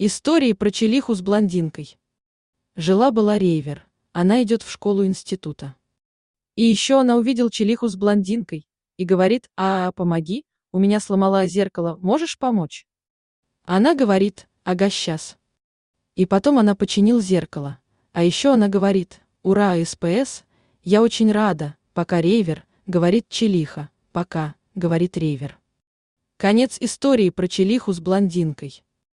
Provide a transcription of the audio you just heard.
Истории про челиху с блондинкой. Жила-была рейвер, она идет в школу института. И еще она увидел челиху с блондинкой и говорит, а, -а, -а помоги, у меня сломала зеркало, можешь помочь? Она говорит, ага, сейчас. И потом она починил зеркало. А еще она говорит, ура, СПС, я очень рада, пока рейвер, говорит челиха, пока, говорит рейвер. Конец истории про челиху с блондинкой.